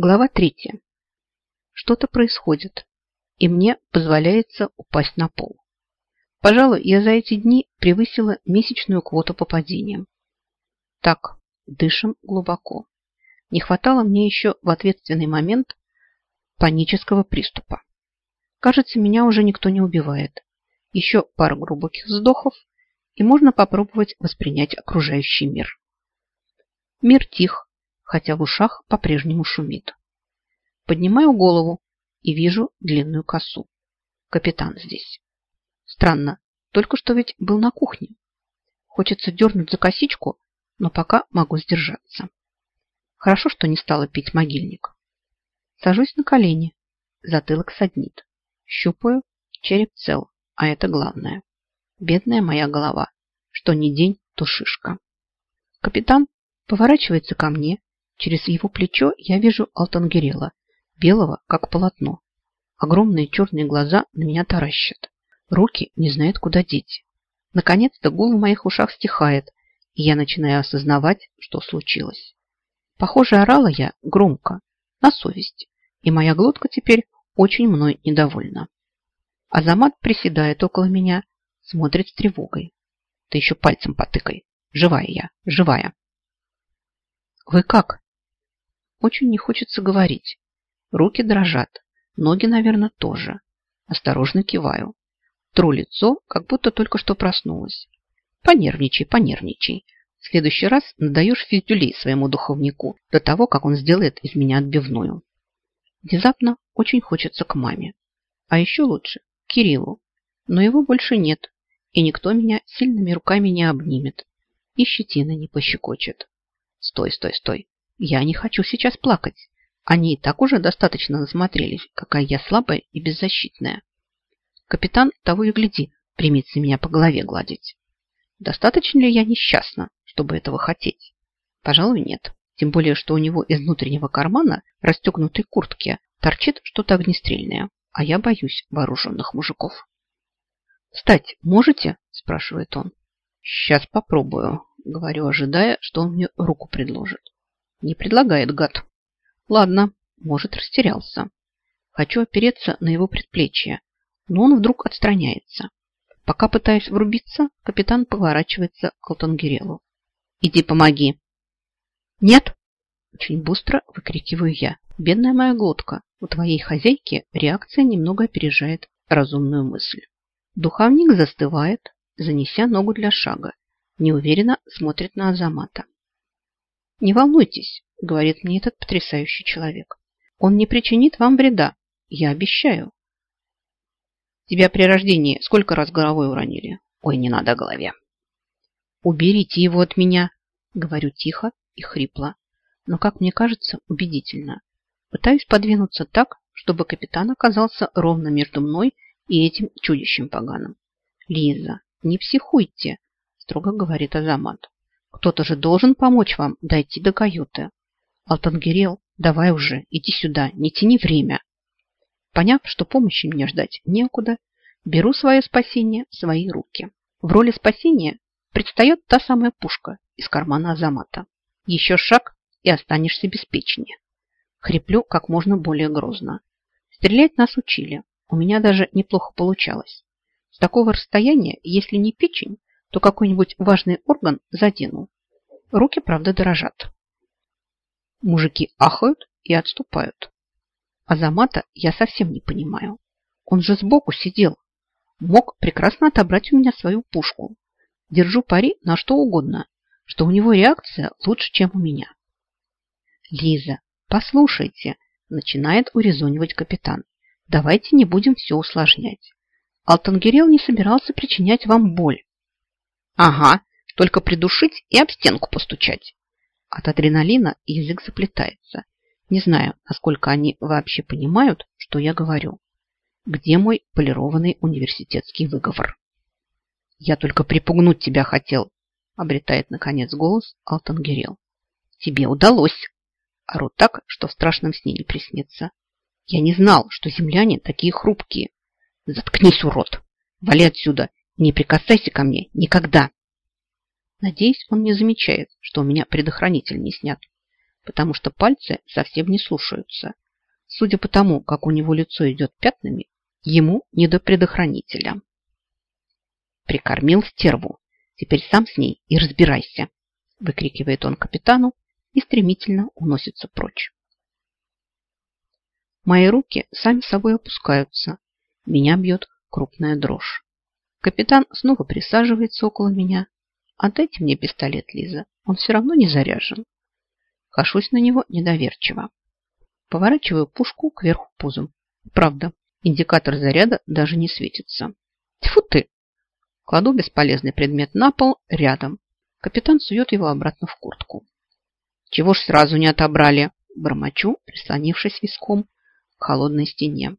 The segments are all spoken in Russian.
Глава третья. Что-то происходит, и мне позволяется упасть на пол. Пожалуй, я за эти дни превысила месячную квоту по падениям. Так, дышим глубоко. Не хватало мне еще в ответственный момент панического приступа. Кажется, меня уже никто не убивает. Еще пару глубоких вздохов, и можно попробовать воспринять окружающий мир. Мир тих, хотя в ушах по-прежнему шумит. Поднимаю голову и вижу длинную косу. Капитан здесь. Странно, только что ведь был на кухне. Хочется дернуть за косичку, но пока могу сдержаться. Хорошо, что не стала пить могильник. Сажусь на колени, затылок саднит. Щупаю, череп цел, а это главное. Бедная моя голова, что ни день, то шишка. Капитан поворачивается ко мне, Через его плечо я вижу Алтангерела, белого, как полотно. Огромные черные глаза на меня таращат. Руки не знают, куда деть. Наконец-то гул в моих ушах стихает, и я начинаю осознавать, что случилось. Похоже, орала я громко, на совесть, и моя глотка теперь очень мной недовольна. Азамат приседает около меня, смотрит с тревогой. Ты еще пальцем потыкай. Живая я, живая. Вы как? Очень не хочется говорить. Руки дрожат, ноги, наверное, тоже. Осторожно киваю. Тру лицо, как будто только что проснулась. Понервничай, понервничай. В следующий раз надаешь физдюлей своему духовнику до того, как он сделает из меня отбивную. Внезапно очень хочется к маме. А еще лучше к Кириллу. Но его больше нет, и никто меня сильными руками не обнимет. И щетина не пощекочет. Стой, стой, стой. Я не хочу сейчас плакать. Они и так уже достаточно насмотрелись, какая я слабая и беззащитная. Капитан того и гляди, примется меня по голове гладить. Достаточно ли я несчастна, чтобы этого хотеть? Пожалуй, нет. Тем более, что у него из внутреннего кармана расстегнутой куртки торчит что-то огнестрельное, а я боюсь вооруженных мужиков. «Встать можете?» – спрашивает он. «Сейчас попробую», – говорю, ожидая, что он мне руку предложит. Не предлагает гад. Ладно, может, растерялся. Хочу опереться на его предплечье, но он вдруг отстраняется. Пока пытаюсь врубиться, капитан поворачивается к Алтангерелу. «Иди помоги!» «Нет!» Очень быстро выкрикиваю я. «Бедная моя глотка, у твоей хозяйки реакция немного опережает разумную мысль». Духовник застывает, занеся ногу для шага. Неуверенно смотрит на Азамата. «Не волнуйтесь», – говорит мне этот потрясающий человек. «Он не причинит вам вреда. Я обещаю». «Тебя при рождении сколько раз головой уронили?» «Ой, не надо голове». «Уберите его от меня», – говорю тихо и хрипло, но, как мне кажется, убедительно. Пытаюсь подвинуться так, чтобы капитан оказался ровно между мной и этим чудищем поганым. «Лиза, не психуйте», – строго говорит Азамат. Кто-то же должен помочь вам дойти до каюты. Алтангерел, давай уже, иди сюда, не тяни время. Поняв, что помощи мне ждать некуда, беру свое спасение в свои руки. В роли спасения предстает та самая пушка из кармана Азамата. Еще шаг, и останешься без печени. Хриплю как можно более грозно. Стрелять нас учили. У меня даже неплохо получалось. С такого расстояния, если не печень, то какой-нибудь важный орган заденул. Руки, правда, дрожат. Мужики ахают и отступают. Азамата я совсем не понимаю. Он же сбоку сидел. Мог прекрасно отобрать у меня свою пушку. Держу пари на что угодно, что у него реакция лучше, чем у меня. Лиза, послушайте, начинает урезонивать капитан. Давайте не будем все усложнять. Алтангерел не собирался причинять вам боль. Ага, только придушить и об стенку постучать. От адреналина язык заплетается. Не знаю, насколько они вообще понимают, что я говорю. Где мой полированный университетский выговор? Я только припугнуть тебя хотел, обретает наконец голос Алтангерел. Тебе удалось. Ору так, что в страшном сне не приснится. Я не знал, что земляне такие хрупкие. Заткнись, урод! Вали отсюда не прикасайся ко мне никогда. Надеюсь, он не замечает, что у меня предохранитель не снят. потому что пальцы совсем не слушаются. Судя по тому, как у него лицо идет пятнами, ему не до предохранителя. Прикормил стерву. Теперь сам с ней и разбирайся, выкрикивает он капитану и стремительно уносится прочь. Мои руки сами собой опускаются. Меня бьет крупная дрожь. Капитан снова присаживается около меня. Отдайте мне пистолет, Лиза. Он все равно не заряжен. Кашусь на него недоверчиво. Поворачиваю пушку кверху пузом. Правда, индикатор заряда даже не светится. Тьфу ты! Кладу бесполезный предмет на пол рядом. Капитан сует его обратно в куртку. Чего ж сразу не отобрали? Бормочу, прислонившись виском к холодной стене.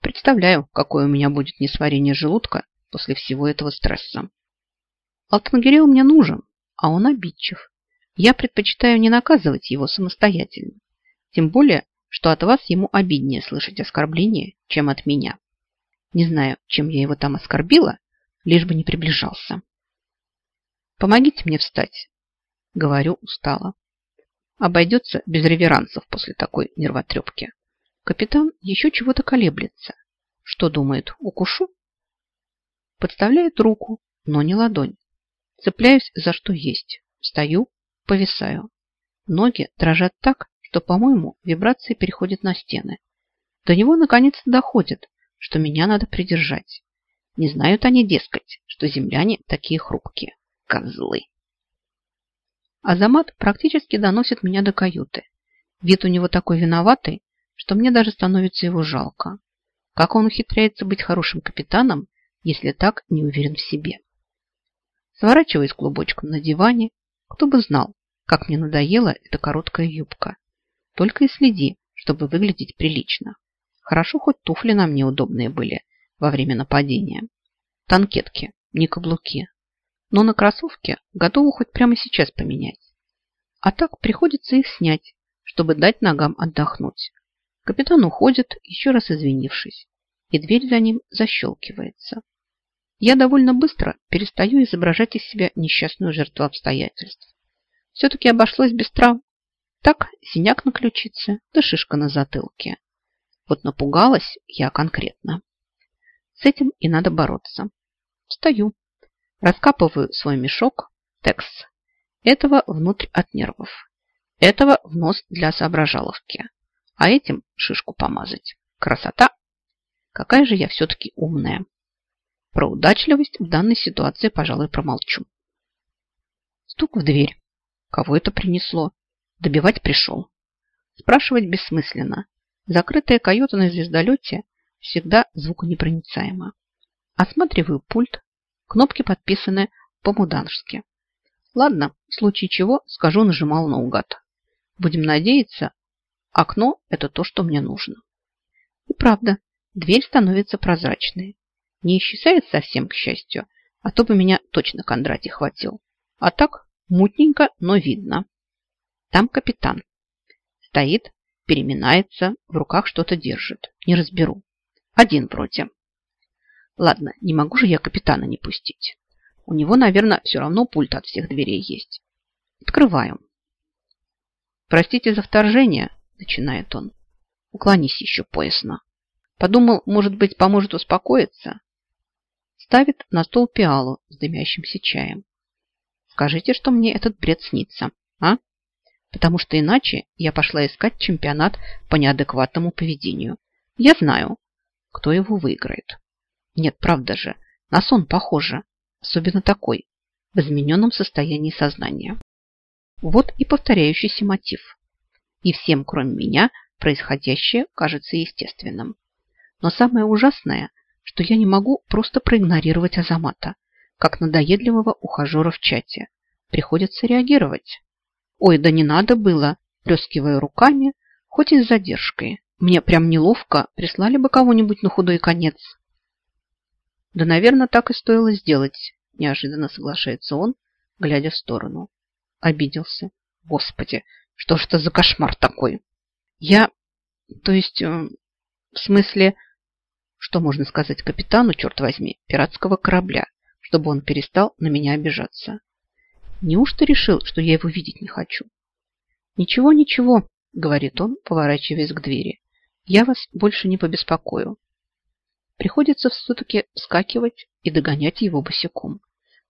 Представляю, какое у меня будет несварение желудка после всего этого стресса. Алтангирел мне нужен, а он обидчив. Я предпочитаю не наказывать его самостоятельно. Тем более, что от вас ему обиднее слышать оскорбление, чем от меня. Не знаю, чем я его там оскорбила, лишь бы не приближался. Помогите мне встать. Говорю устало. Обойдется без реверансов после такой нервотрепки. Капитан еще чего-то колеблется. Что думает, укушу? Подставляет руку, но не ладонь. Цепляюсь за что есть. Стою, повисаю. Ноги дрожат так, что, по-моему, вибрации переходят на стены. До него наконец-то доходит, что меня надо придержать. Не знают они, дескать, что земляне такие хрупкие. Козлы. Азамат практически доносит меня до каюты. Вид у него такой виноватый, что мне даже становится его жалко. Как он ухитряется быть хорошим капитаном, если так не уверен в себе? Сворачиваясь клубочком на диване, кто бы знал, как мне надоела эта короткая юбка. Только и следи, чтобы выглядеть прилично. Хорошо, хоть туфли нам неудобные были во время нападения. Танкетки, не каблуки. Но на кроссовки готовы хоть прямо сейчас поменять. А так приходится их снять, чтобы дать ногам отдохнуть. Капитан уходит, еще раз извинившись, и дверь за ним защелкивается. Я довольно быстро перестаю изображать из себя несчастную жертву обстоятельств. Все-таки обошлось без травм. Так, синяк на ключице, да шишка на затылке. Вот напугалась я конкретно. С этим и надо бороться. Встаю, раскапываю свой мешок, текс. Этого внутрь от нервов. Этого в нос для соображаловки а этим шишку помазать. Красота! Какая же я все-таки умная. Про удачливость в данной ситуации, пожалуй, промолчу. Стук в дверь. Кого это принесло? Добивать пришел. Спрашивать бессмысленно. Закрытая каюта на звездолете всегда звуконепроницаема. Осматриваю пульт. Кнопки подписаны по-муданжски. Ладно, в случае чего скажу нажимал наугад. Будем надеяться, Окно – это то, что мне нужно. И правда, дверь становится прозрачной. Не исчезает совсем, к счастью, а то бы меня точно Кондратий хватил. А так, мутненько, но видно. Там капитан. Стоит, переминается, в руках что-то держит. Не разберу. Один вроде. Ладно, не могу же я капитана не пустить. У него, наверное, все равно пульт от всех дверей есть. Открываем. Простите за вторжение, начинает он. Уклонись еще поясно. Подумал, может быть, поможет успокоиться. Ставит на стол пиалу с дымящимся чаем. Скажите, что мне этот бред снится, а? Потому что иначе я пошла искать чемпионат по неадекватному поведению. Я знаю, кто его выиграет. Нет, правда же, на сон похоже. Особенно такой, в измененном состоянии сознания. Вот и повторяющийся мотив и всем, кроме меня, происходящее кажется естественным. Но самое ужасное, что я не могу просто проигнорировать Азамата, как надоедливого ухажера в чате. Приходится реагировать. Ой, да не надо было, плескивая руками, хоть и с задержкой. Мне прям неловко, прислали бы кого-нибудь на худой конец. Да, наверное, так и стоило сделать, неожиданно соглашается он, глядя в сторону. Обиделся. Господи, что ж это за кошмар такой? Я, то есть, э, в смысле, что можно сказать капитану, черт возьми, пиратского корабля, чтобы он перестал на меня обижаться? Неужто решил, что я его видеть не хочу? Ничего, ничего, говорит он, поворачиваясь к двери. Я вас больше не побеспокою. Приходится все-таки вскакивать и догонять его босиком.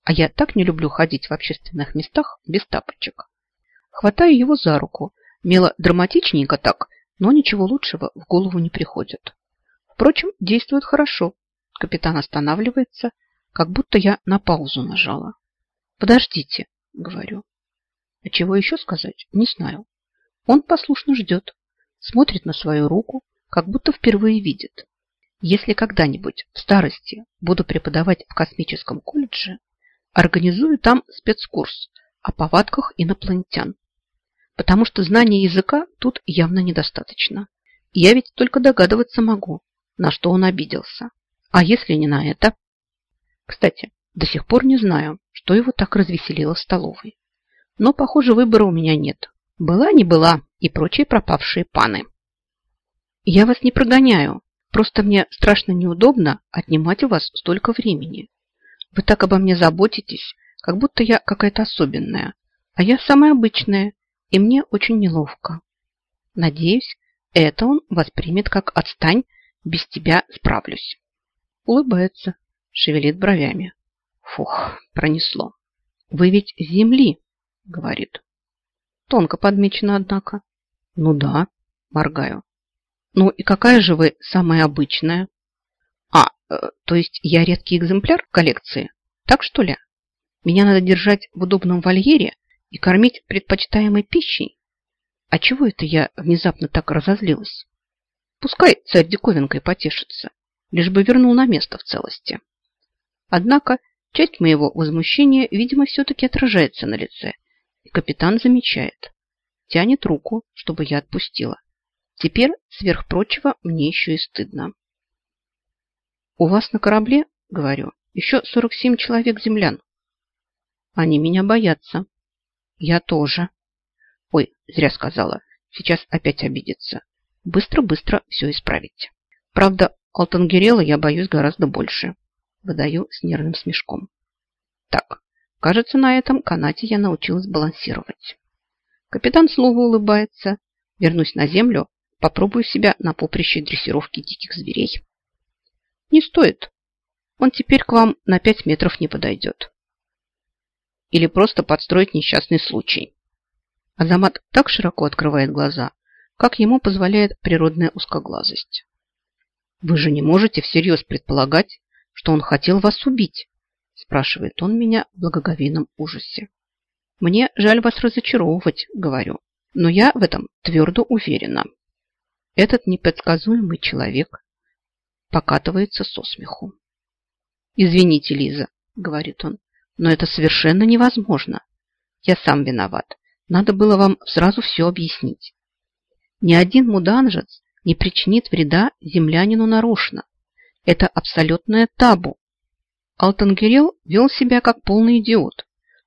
А я так не люблю ходить в общественных местах без тапочек. Хватаю его за руку. Мело драматичненько так, но ничего лучшего в голову не приходит. Впрочем, действует хорошо. Капитан останавливается, как будто я на паузу нажала. «Подождите», — говорю. А чего еще сказать, не знаю. Он послушно ждет, смотрит на свою руку, как будто впервые видит. Если когда-нибудь в старости буду преподавать в космическом колледже, организую там спецкурс о повадках инопланетян. Потому что знания языка тут явно недостаточно. Я ведь только догадываться могу, на что он обиделся. А если не на это? Кстати, до сих пор не знаю, что его так развеселило в столовой. Но, похоже, выбора у меня нет. Была не была и прочие пропавшие паны. Я вас не прогоняю. Просто мне страшно неудобно отнимать у вас столько времени. Вы так обо мне заботитесь, как будто я какая-то особенная. А я самая обычная, и мне очень неловко. Надеюсь, это он воспримет как «отстань, без тебя справлюсь». Улыбается, шевелит бровями. Фух, пронесло. Вы ведь земли, говорит. Тонко подмечено, однако. Ну да, моргаю. Ну и какая же вы самая обычная? А, э, то есть я редкий экземпляр коллекции? Так что ли? Меня надо держать в удобном вольере и кормить предпочитаемой пищей? А чего это я внезапно так разозлилась? Пускай царь диковинкой потешится, лишь бы вернул на место в целости. Однако часть моего возмущения, видимо, все-таки отражается на лице, и капитан замечает. Тянет руку, чтобы я отпустила. Теперь, сверх прочего, мне еще и стыдно. «У вас на корабле, — говорю, — еще 47 человек-землян. Они меня боятся. Я тоже. Ой, зря сказала. Сейчас опять обидится. Быстро-быстро все исправить. Правда, Алтангерела я боюсь гораздо больше. Выдаю с нервным смешком. Так, кажется, на этом канате я научилась балансировать. Капитан снова улыбается. Вернусь на землю, попробую себя на поприще дрессировки диких зверей. Не стоит. Он теперь к вам на пять метров не подойдет. Или просто подстроить несчастный случай. Азамат так широко открывает глаза, как ему позволяет природная узкоглазость. Вы же не можете всерьез предполагать, что он хотел вас убить?» спрашивает он меня в благоговейном ужасе. «Мне жаль вас разочаровывать», говорю, но я в этом твердо уверена. Этот непредсказуемый человек покатывается со смеху. «Извините, Лиза», — говорит он, — «но это совершенно невозможно. Я сам виноват. Надо было вам сразу все объяснить. Ни один муданжец не причинит вреда землянину нарочно. Это абсолютное табу. Алтангерел вел себя как полный идиот,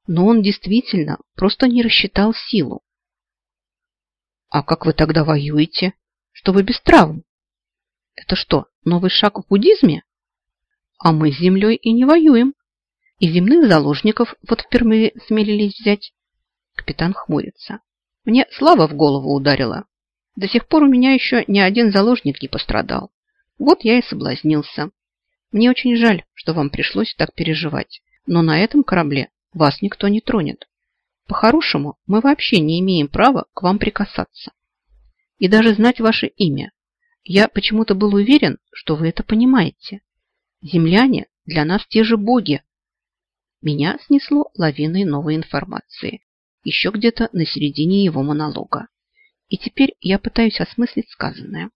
но он действительно просто не рассчитал силу. А как вы тогда воюете? Что вы без травм? Это что, новый шаг в буддизме? А мы с землей и не воюем. И земных заложников вот впервые смелились взять. Капитан хмурится. Мне слава в голову ударила. До сих пор у меня еще ни один заложник не пострадал. Вот я и соблазнился. Мне очень жаль, что вам пришлось так переживать, но на этом корабле вас никто не тронет. По-хорошему, мы вообще не имеем права к вам прикасаться. И даже знать ваше имя. Я почему-то был уверен, что вы это понимаете. Земляне для нас те же боги. Меня снесло лавиной новой информации. Еще где-то на середине его монолога. И теперь я пытаюсь осмыслить сказанное.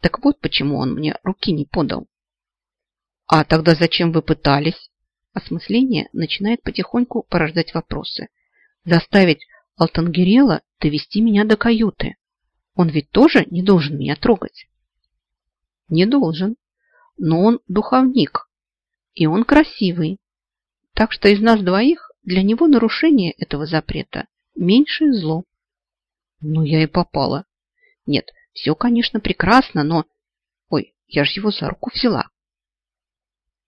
Так вот почему он мне руки не подал. А тогда зачем вы пытались? Осмысление начинает потихоньку порождать вопросы. Заставить Алтангерела довести меня до каюты. Он ведь тоже не должен меня трогать. Не должен. Но он духовник. И он красивый. Так что из нас двоих для него нарушение этого запрета меньшее зло. Ну, я и попала. Нет, все, конечно, прекрасно, но... Ой, я же его за руку взяла.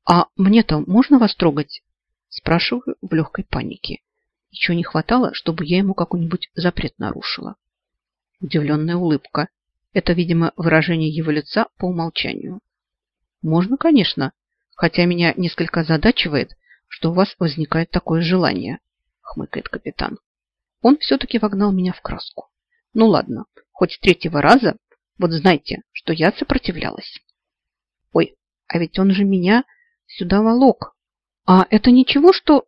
А мне-то можно вас трогать? Спрашиваю в легкой панике. Еще не хватало, чтобы я ему какой-нибудь запрет нарушила. Удивленная улыбка. Это, видимо, выражение его лица по умолчанию. Можно, конечно, хотя меня несколько озадачивает, что у вас возникает такое желание, хмыкает капитан. Он все-таки вогнал меня в краску. Ну ладно, хоть с третьего раза, вот знайте, что я сопротивлялась. Ой, а ведь он же меня сюда волок. А это ничего, что...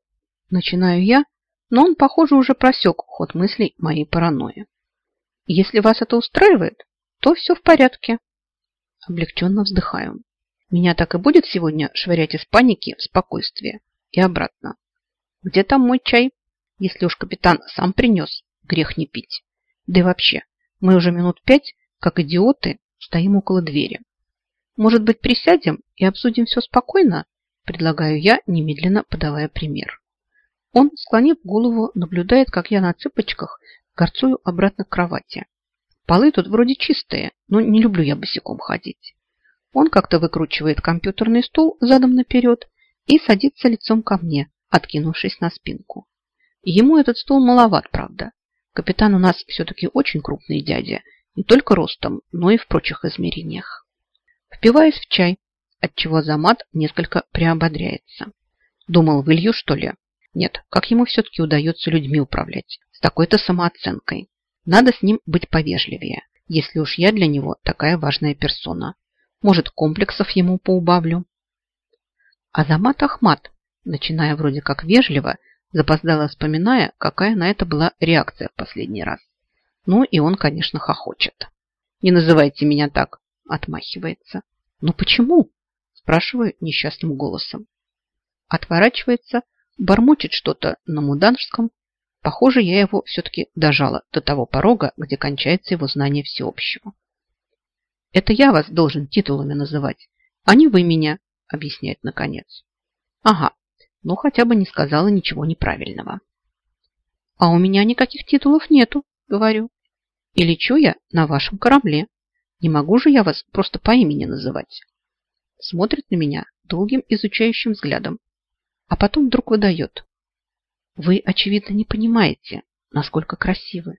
Начинаю я, но он, похоже, уже просек ход мыслей моей паранойи. Если вас это устраивает, то все в порядке. Облегченно вздыхаю. Меня так и будет сегодня швырять из паники в спокойствие и обратно. Где там мой чай? Если уж капитан сам принес, грех не пить. Да и вообще, мы уже минут пять, как идиоты, стоим около двери. Может быть, присядем и обсудим все спокойно? Предлагаю я, немедленно подавая пример. Он, склонив голову, наблюдает, как я на цыпочках горцую обратно к кровати. Полы тут вроде чистые, но не люблю я босиком ходить. Он как-то выкручивает компьютерный стул задом наперед и садится лицом ко мне, откинувшись на спинку. Ему этот стул маловат, правда. Капитан у нас все-таки очень крупный дядя, не только ростом, но и в прочих измерениях. Впиваясь в чай, отчего Замат несколько приободряется. Думал, вылью, что ли? Нет, как ему все-таки удается людьми управлять? С такой-то самооценкой. Надо с ним быть повежливее, если уж я для него такая важная персона. Может, комплексов ему поубавлю? Азамат Ахмат, начиная вроде как вежливо, запоздало вспоминая, какая на это была реакция в последний раз. Ну и он, конечно, хохочет. «Не называйте меня так», – отмахивается. «Ну почему?» – спрашиваю несчастным голосом. Отворачивается, бормочет что-то на муданском. Похоже, я его все-таки дожала до того порога, где кончается его знание всеобщего. «Это я вас должен титулами называть, а не вы меня», – объясняет наконец. «Ага, ну хотя бы не сказала ничего неправильного». «А у меня никаких титулов нету», – говорю. «И лечу я на вашем корабле. Не могу же я вас просто по имени называть». Смотрит на меня долгим изучающим взглядом, а потом вдруг выдает. «Вы, очевидно, не понимаете, насколько красивы».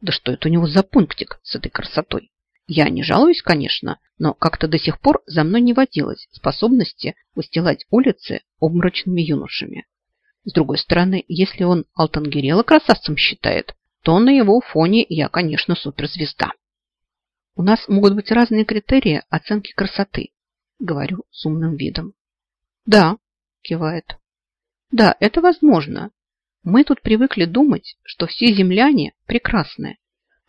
Да что это у него за пунктик с этой красотой? Я не жалуюсь, конечно, но как-то до сих пор за мной не водилось способности выстилать улицы обморочными юношами. С другой стороны, если он Алтангерела красавцем считает, то на его фоне я, конечно, суперзвезда. У нас могут быть разные критерии оценки красоты, говорю с умным видом. Да, кивает. Да, это возможно. Мы тут привыкли думать, что все земляне прекрасны,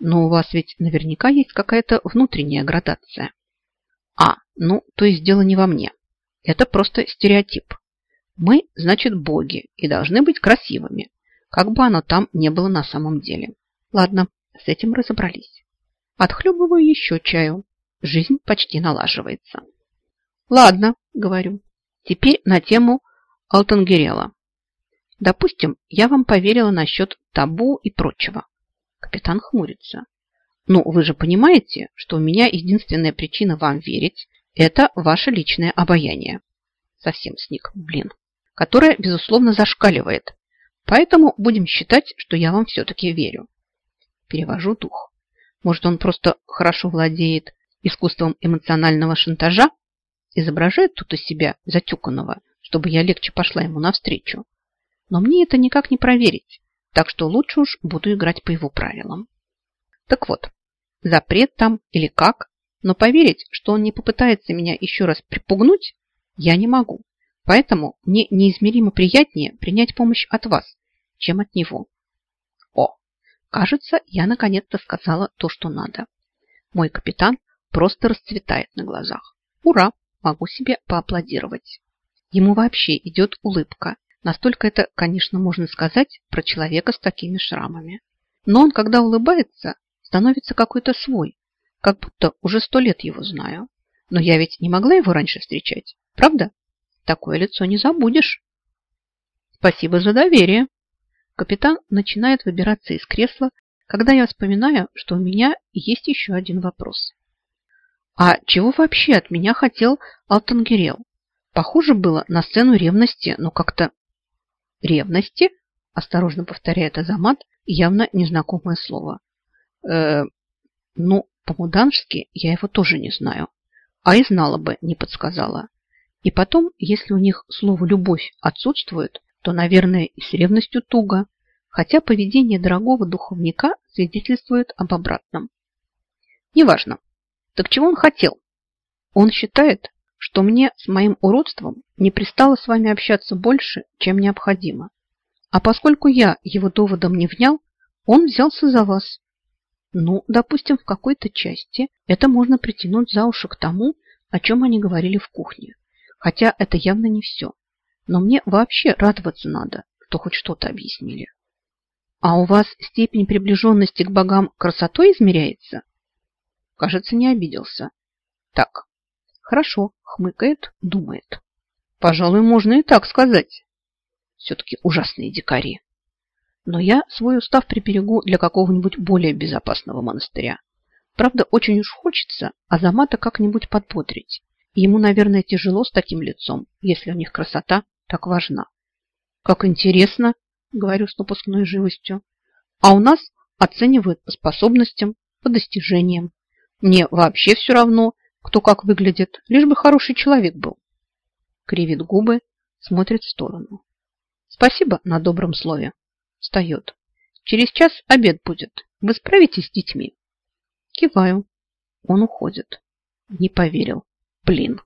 но у вас ведь наверняка есть какая-то внутренняя градация. А, ну, то есть дело не во мне. Это просто стереотип. Мы, значит, боги и должны быть красивыми, как бы оно там не было на самом деле. Ладно, с этим разобрались. Отхлебываю еще чаю. Жизнь почти налаживается. Ладно, говорю. Теперь на тему Алтангерела. Допустим, я вам поверила насчет табу и прочего. Капитан хмурится. Ну, вы же понимаете, что у меня единственная причина вам верить – это ваше личное обаяние. Совсем сник, блин. Которое, безусловно, зашкаливает. Поэтому будем считать, что я вам все-таки верю. Перевожу дух. Может, он просто хорошо владеет искусством эмоционального шантажа? Изображает тут из себя затюканного, чтобы я легче пошла ему навстречу. Но мне это никак не проверить. Так что лучше уж буду играть по его правилам. Так вот, запрет там или как, но поверить, что он не попытается меня еще раз припугнуть, я не могу. Поэтому мне неизмеримо приятнее принять помощь от вас, чем от него. О, кажется, я наконец-то сказала то, что надо. Мой капитан просто расцветает на глазах. Ура! Могу себе поаплодировать. Ему вообще идет улыбка, Настолько это, конечно, можно сказать про человека с такими шрамами. Но он, когда улыбается, становится какой-то свой, как будто уже сто лет его знаю. Но я ведь не могла его раньше встречать, правда? Такое лицо не забудешь. Спасибо за доверие. Капитан начинает выбираться из кресла, когда я вспоминаю, что у меня есть еще один вопрос. А чего вообще от меня хотел Алтангерел? Похоже было на сцену ревности, но как-то Ревности, осторожно повторяет Азамат, явно незнакомое слово. Э, ну, по-мудански я его тоже не знаю. А и знала бы, не подсказала. И потом, если у них слово «любовь» отсутствует, то, наверное, и с ревностью туго, хотя поведение дорогого духовника свидетельствует об обратном. Неважно. Так чего он хотел? Он считает, что мне с моим уродством не пристало с вами общаться больше, чем необходимо. А поскольку я его доводом не внял, он взялся за вас. Ну, допустим, в какой-то части это можно притянуть за уши к тому, о чем они говорили в кухне. Хотя это явно не все. Но мне вообще радоваться надо, что хоть что-то объяснили. А у вас степень приближенности к богам красотой измеряется? Кажется, не обиделся. Так, хорошо, хмыкает, думает. Пожалуй, можно и так сказать. Все-таки ужасные дикари. Но я свой устав приберегу для какого-нибудь более безопасного монастыря. Правда, очень уж хочется Азамата как-нибудь подбодрить. Ему, наверное, тяжело с таким лицом, если у них красота так важна. Как интересно, говорю с напускной живостью. А у нас оценивают по способностям, по достижениям. Мне вообще все равно, кто как выглядит, лишь бы хороший человек был. Кривит губы, смотрит в сторону. Спасибо на добром слове. Встает. Через час обед будет. Вы справитесь с детьми? Киваю. Он уходит. Не поверил. Блин.